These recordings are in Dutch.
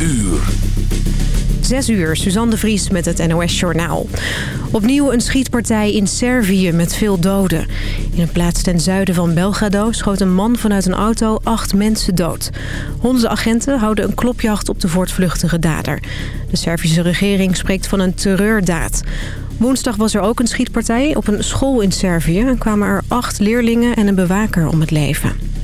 uur. Zes uur, Suzanne de Vries met het NOS Journaal. Opnieuw een schietpartij in Servië met veel doden. In een plaats ten zuiden van Belgrado schoot een man vanuit een auto acht mensen dood. Honderden agenten houden een klopjacht op de voortvluchtige dader. De Servische regering spreekt van een terreurdaad. Woensdag was er ook een schietpartij op een school in Servië... en kwamen er acht leerlingen en een bewaker om het leven.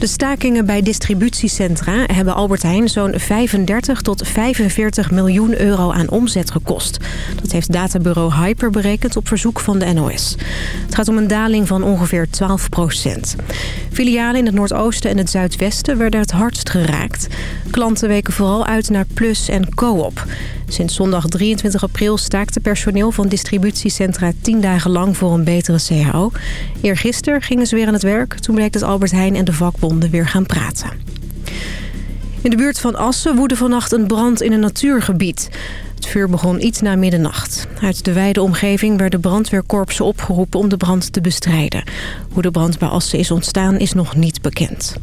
De stakingen bij distributiecentra hebben Albert Heijn zo'n 35 tot 45 miljoen euro aan omzet gekost. Dat heeft databureau Hyper berekend op verzoek van de NOS. Het gaat om een daling van ongeveer 12 procent. Filialen in het Noordoosten en het Zuidwesten werden het hardst geraakt. Klanten weken vooral uit naar Plus en Coop. Sinds zondag 23 april staakte personeel van distributiecentra 10 dagen lang voor een betere CAO. Eergisteren gingen ze weer aan het werk. Toen bleek dat Albert Heijn en de vakbonden weer gaan praten. In de buurt van Assen woedde vannacht een brand in een natuurgebied. Het vuur begon iets na middernacht. Uit de wijde omgeving werden brandweerkorpsen opgeroepen om de brand te bestrijden. Hoe de brand bij Assen is ontstaan is nog niet bekend.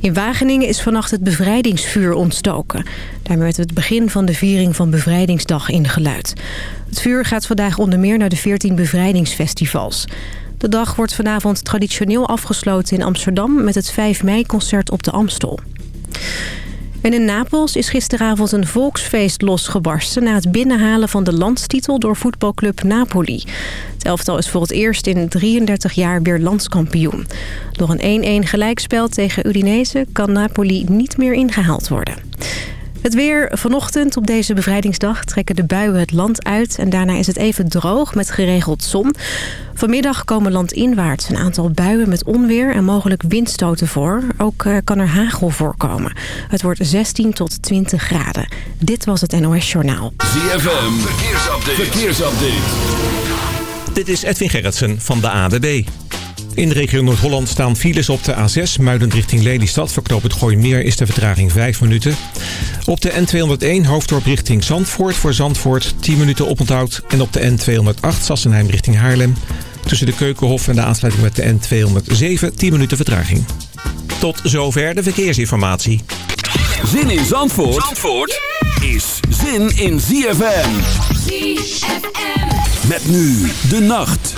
In Wageningen is vannacht het bevrijdingsvuur ontstoken. Daarmee werd het begin van de viering van Bevrijdingsdag ingeluid. Het vuur gaat vandaag onder meer naar de 14 bevrijdingsfestivals. De dag wordt vanavond traditioneel afgesloten in Amsterdam... met het 5 mei-concert op de Amstel. En in Napels is gisteravond een volksfeest losgebarsten... na het binnenhalen van de landstitel door voetbalclub Napoli. Het elftal is voor het eerst in 33 jaar weer landskampioen. Door een 1-1 gelijkspel tegen Udinese kan Napoli niet meer ingehaald worden. Het weer vanochtend op deze bevrijdingsdag trekken de buien het land uit... en daarna is het even droog met geregeld zon. Vanmiddag komen landinwaarts een aantal buien met onweer en mogelijk windstoten voor. Ook eh, kan er hagel voorkomen. Het wordt 16 tot 20 graden. Dit was het NOS Journaal. ZFM, verkeersupdate. verkeersupdate. Dit is Edwin Gerritsen van de ADB. In de regio Noord-Holland staan files op de A6, muidend richting Lelystad. Voor het Gooimeer is de vertraging 5 minuten. Op de N201 hoofddorp richting Zandvoort. Voor Zandvoort 10 minuten oponthoud. En op de N208 Sassenheim richting Haarlem. Tussen de Keukenhof en de aansluiting met de N207 10 minuten vertraging. Tot zover de verkeersinformatie. Zin in Zandvoort, Zandvoort is zin in ZFM. ZFM. Met nu de nacht.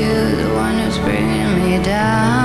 you, the one who's bringing me down.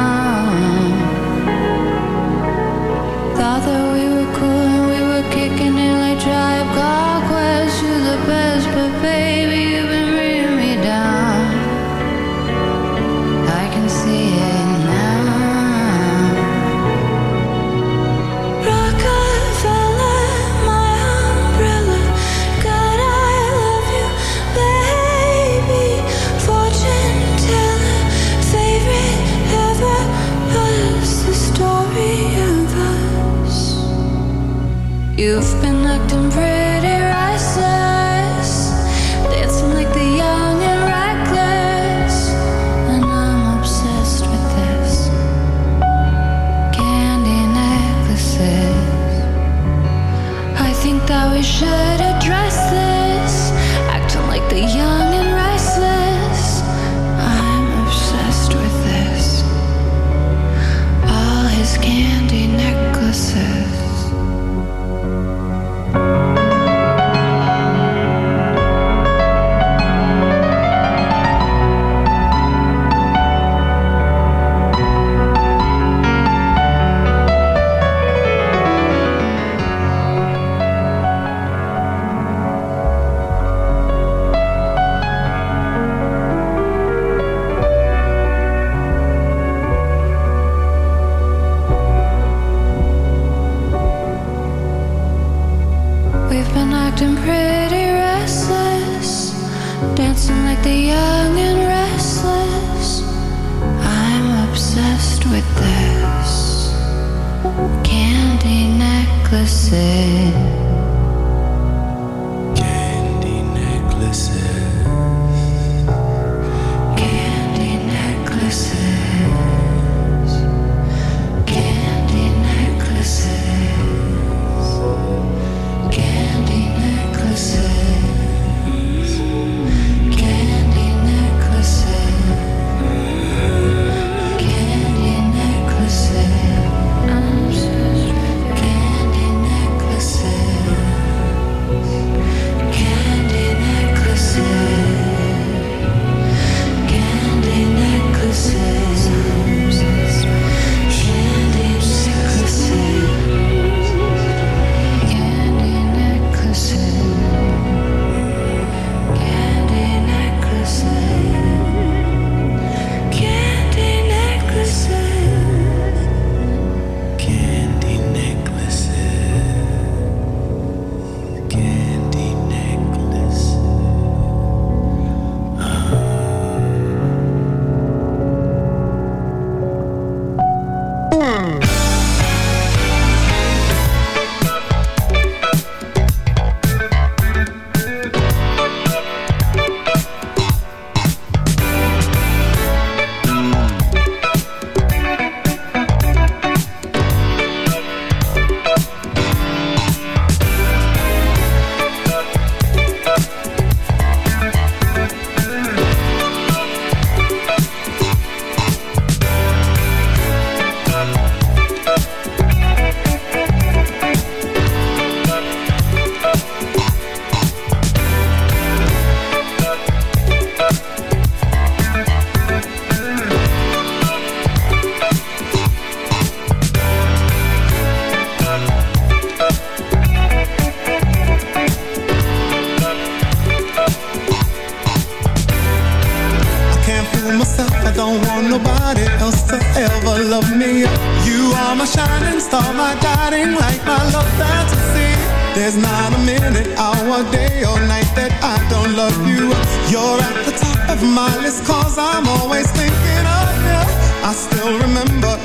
say.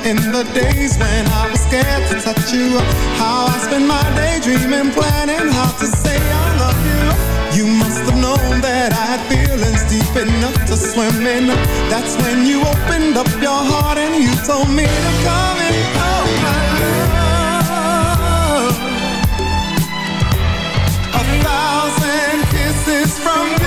In the days when I was scared to touch you. How I spent my day dreaming, planning how to say I love you. You must have known that I had feelings deep enough to swim in. That's when you opened up your heart and you told me to come in. Oh, my love. A thousand kisses from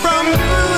from you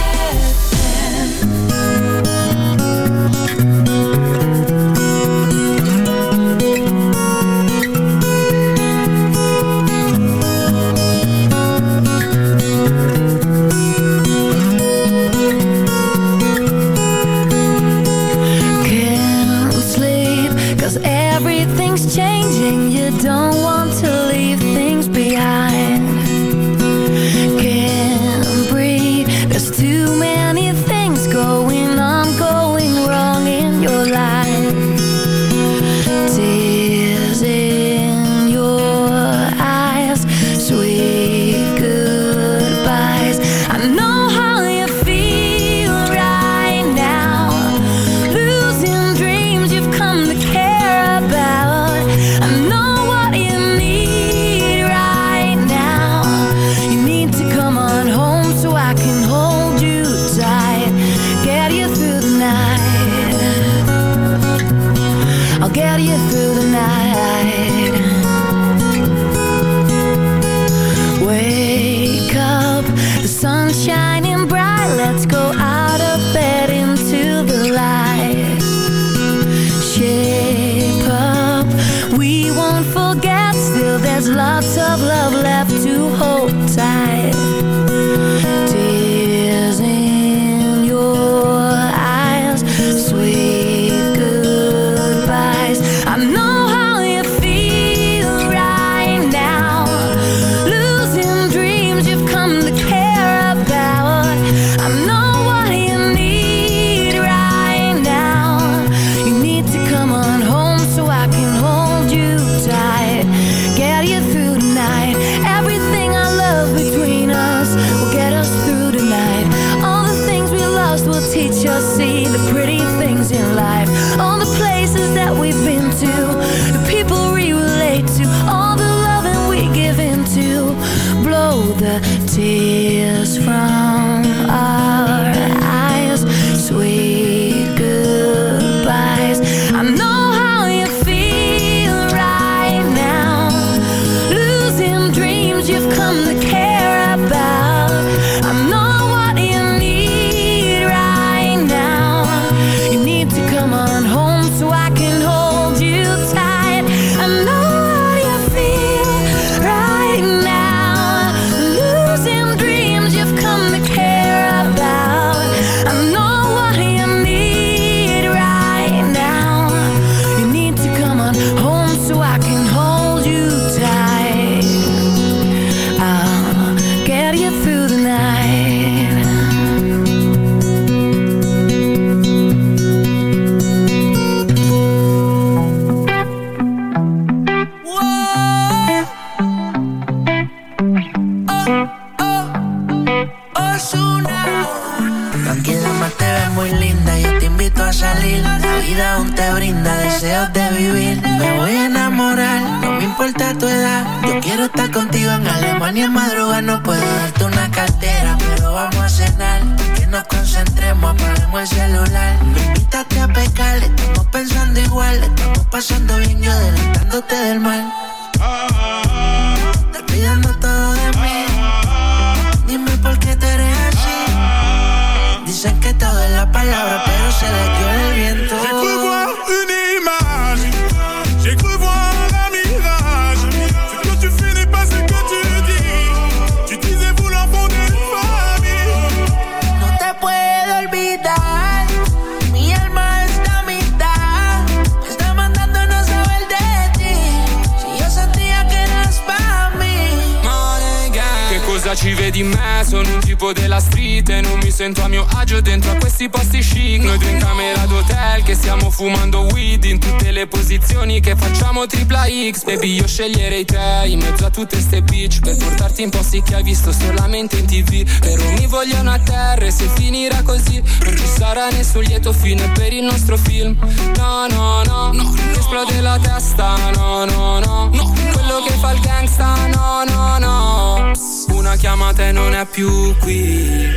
sceglierei te in mezzo a tutte ste bitch. Per portarti in posti che hai visto solamente in tv Però mi vogliono a terra e se finirà così Non ci sarà nessun lieto fine per il nostro film. No no no, no esplode la testa No no no, no quello che fa il gangsta No no no. Una chiamata e non è più qui.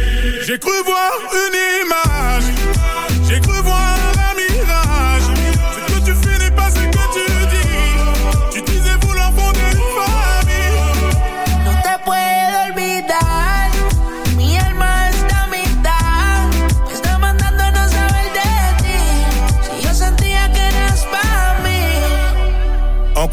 J'ai cru voir une image. J'ai cru voir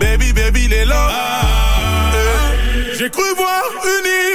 Baby, baby, il est là. J'ai cru voir une île.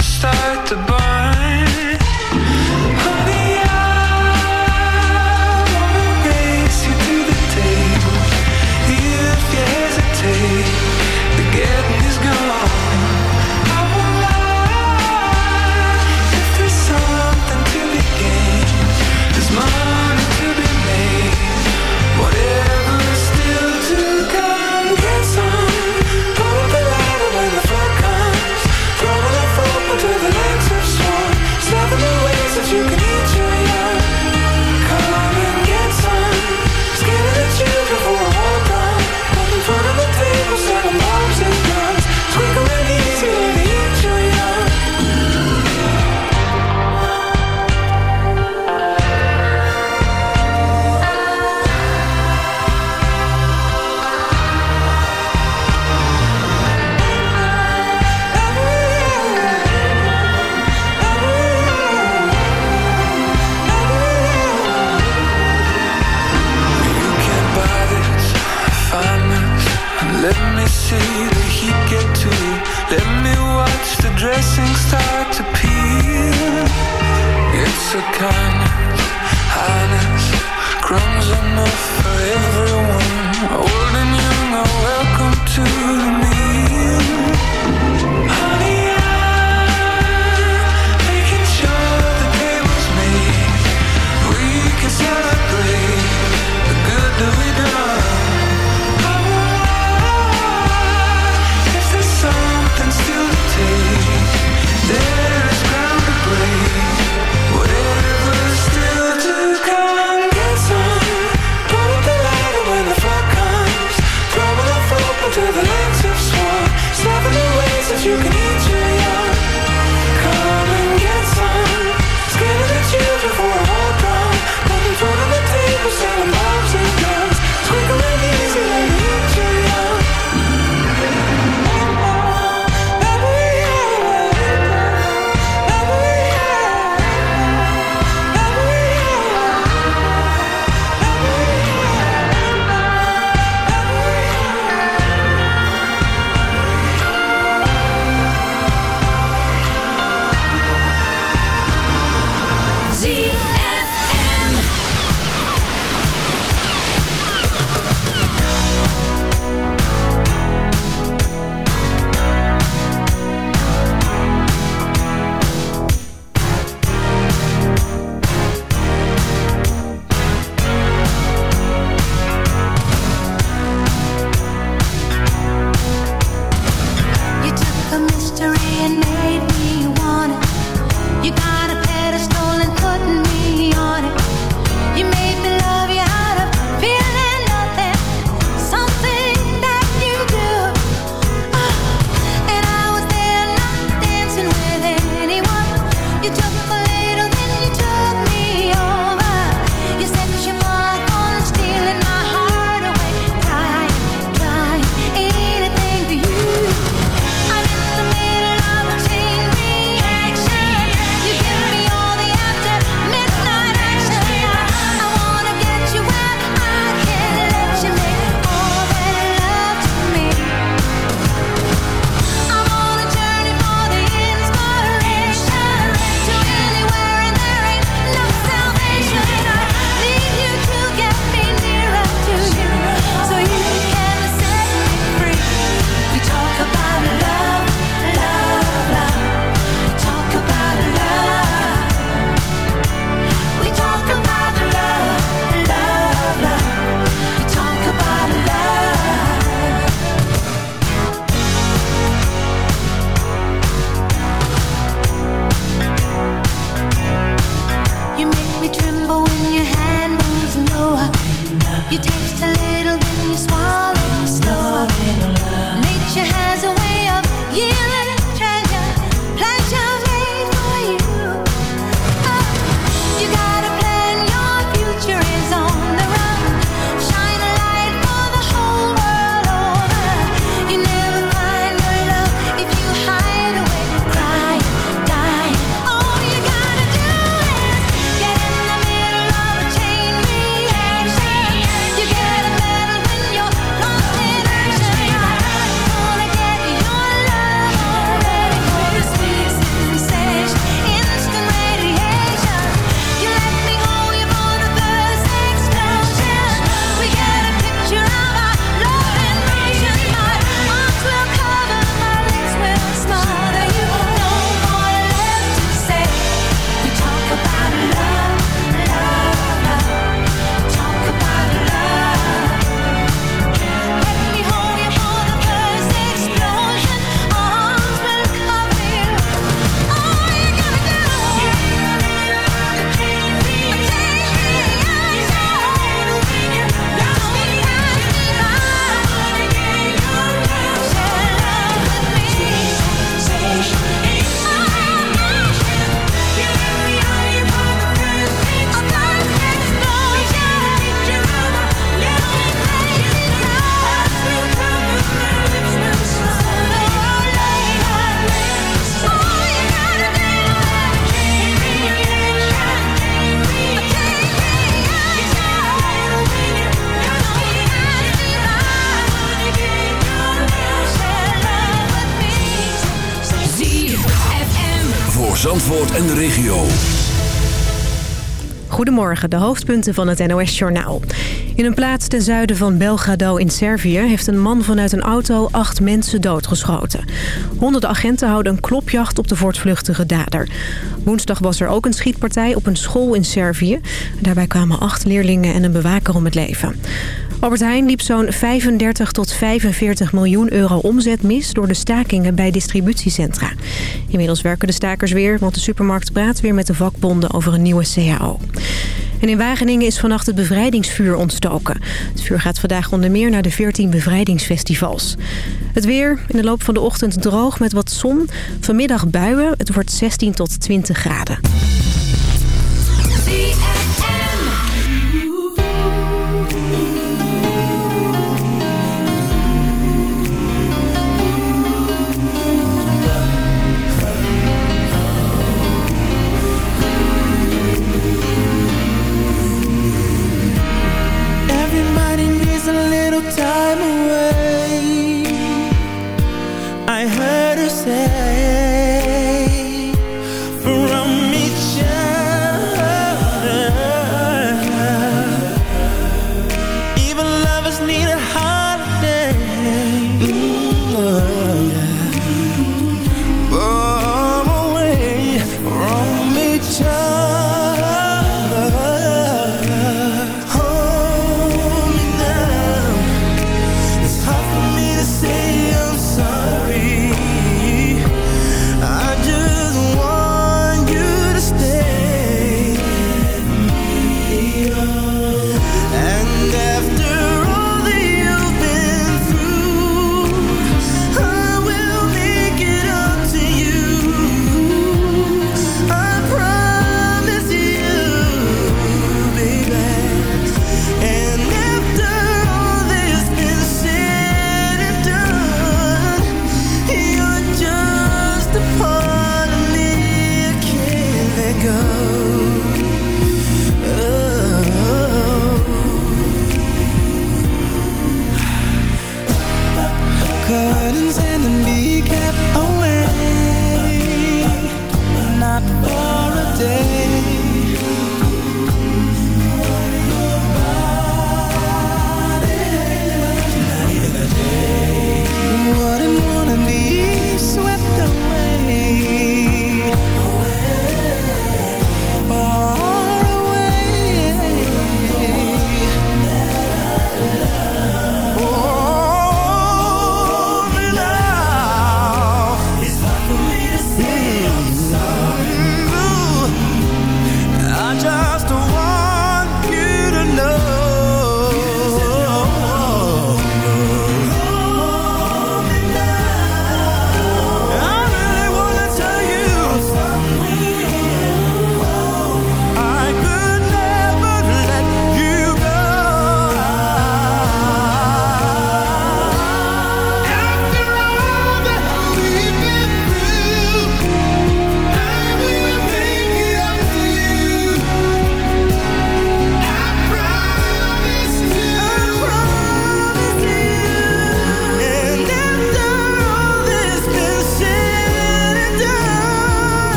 start the Goedemorgen, de hoofdpunten van het NOS-journaal. In een plaats ten zuiden van Belgrado in Servië... heeft een man vanuit een auto acht mensen doodgeschoten. Honderden agenten houden een klopjacht op de voortvluchtige dader. Woensdag was er ook een schietpartij op een school in Servië. Daarbij kwamen acht leerlingen en een bewaker om het leven. Albert Heijn liep zo'n 35 tot 45 miljoen euro omzet mis... door de stakingen bij distributiecentra. Inmiddels werken de stakers weer, want de supermarkt praat weer met de vakbonden over een nieuwe CAO. En in Wageningen is vannacht het bevrijdingsvuur ontstoken. Het vuur gaat vandaag onder meer naar de 14 bevrijdingsfestivals. Het weer in de loop van de ochtend droog met wat zon. Vanmiddag buien. Het wordt 16 tot 20 graden.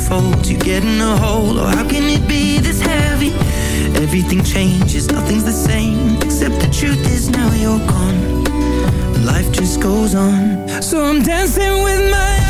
unfolds, you get in a hole. Oh, how can it be this heavy? Everything changes, nothing's the same. Except the truth is now you're gone. Life just goes on. So I'm dancing with my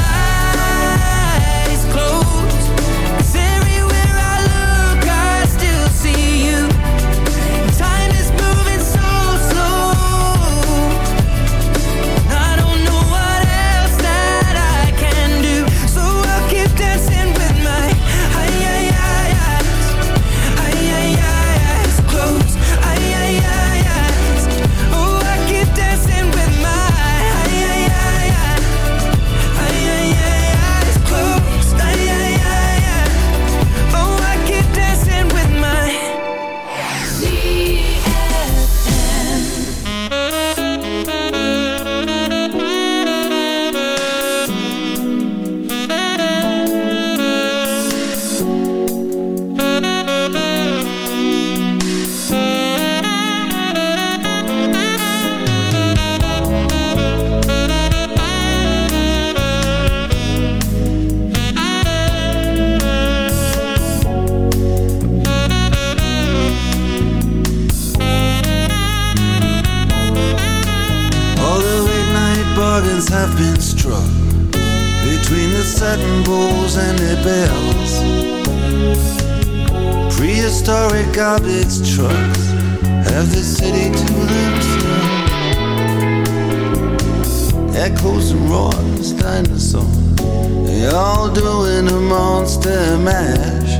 most of mash,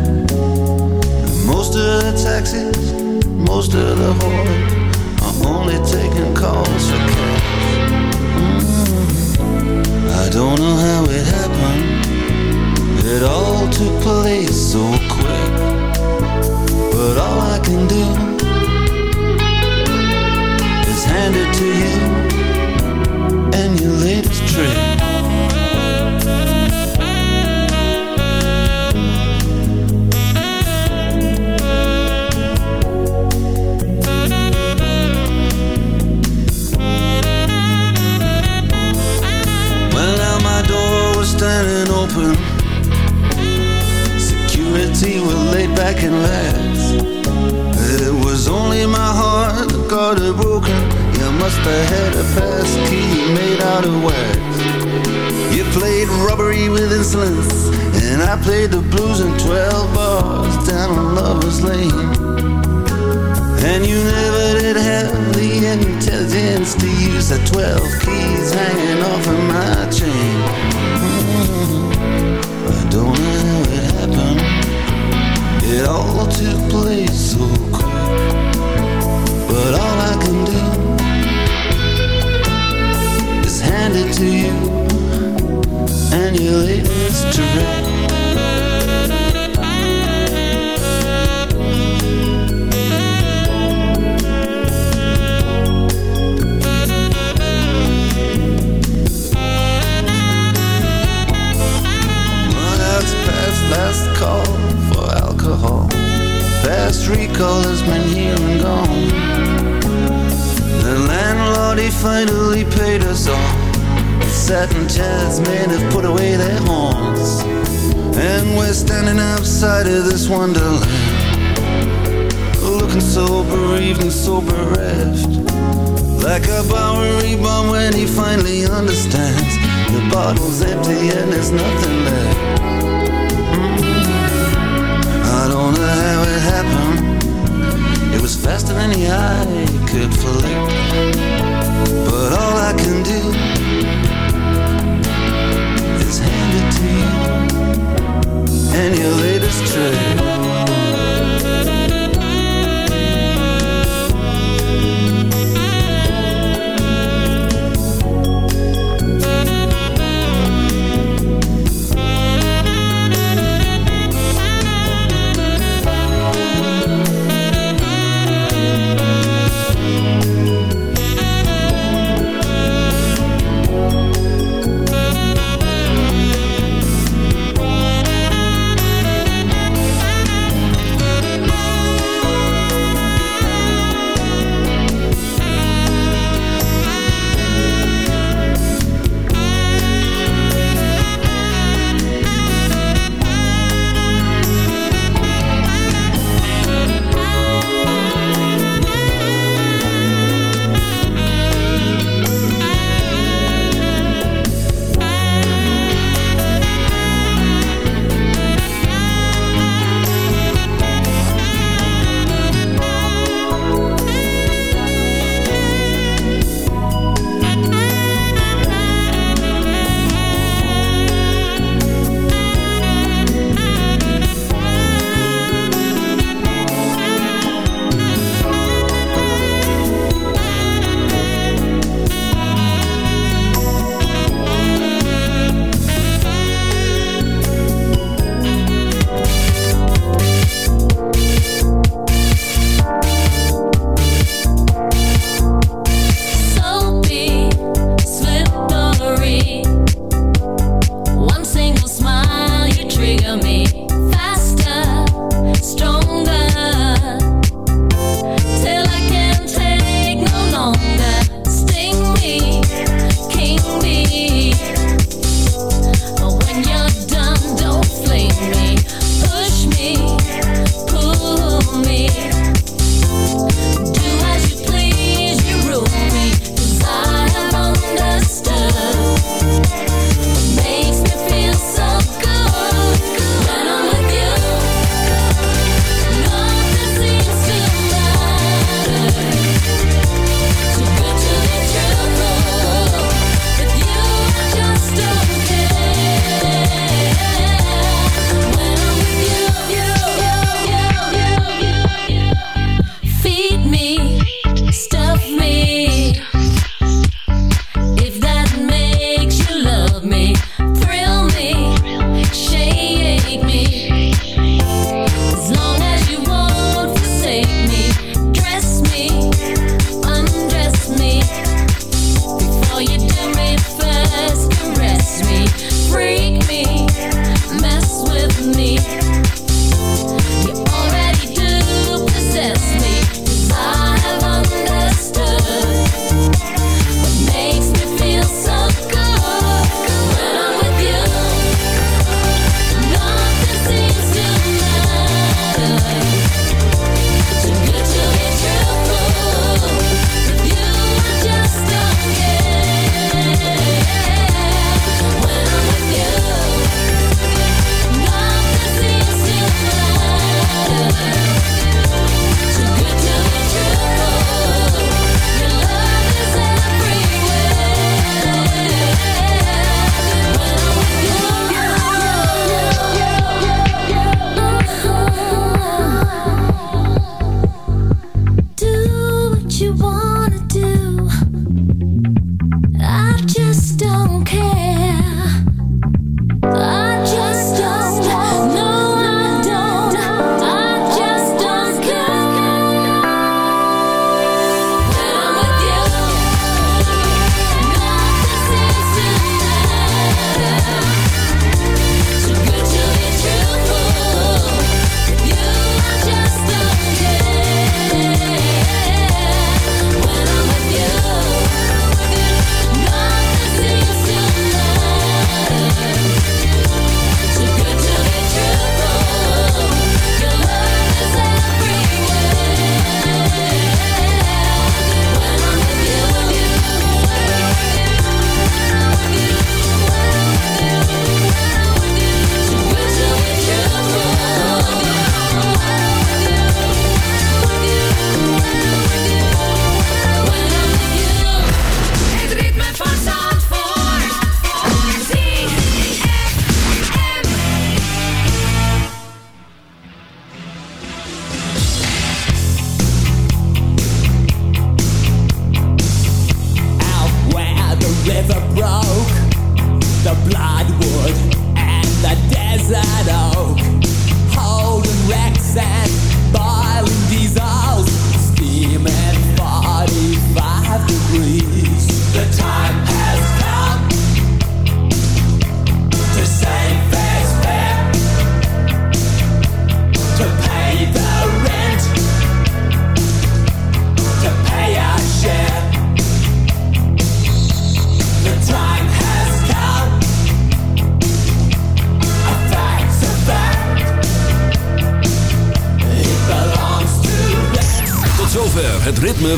most of the taxis, most of the whores. And you never did have the intelligence to use the 12 keys hanging off of my chain. Mm-hmm. I don't know how it happened. It all took place so like a Bowery bomb when he finally understands. The bottle's empty and there's nothing left. Mm-hmm. I don't know how it happened. It was faster than the eye could flick.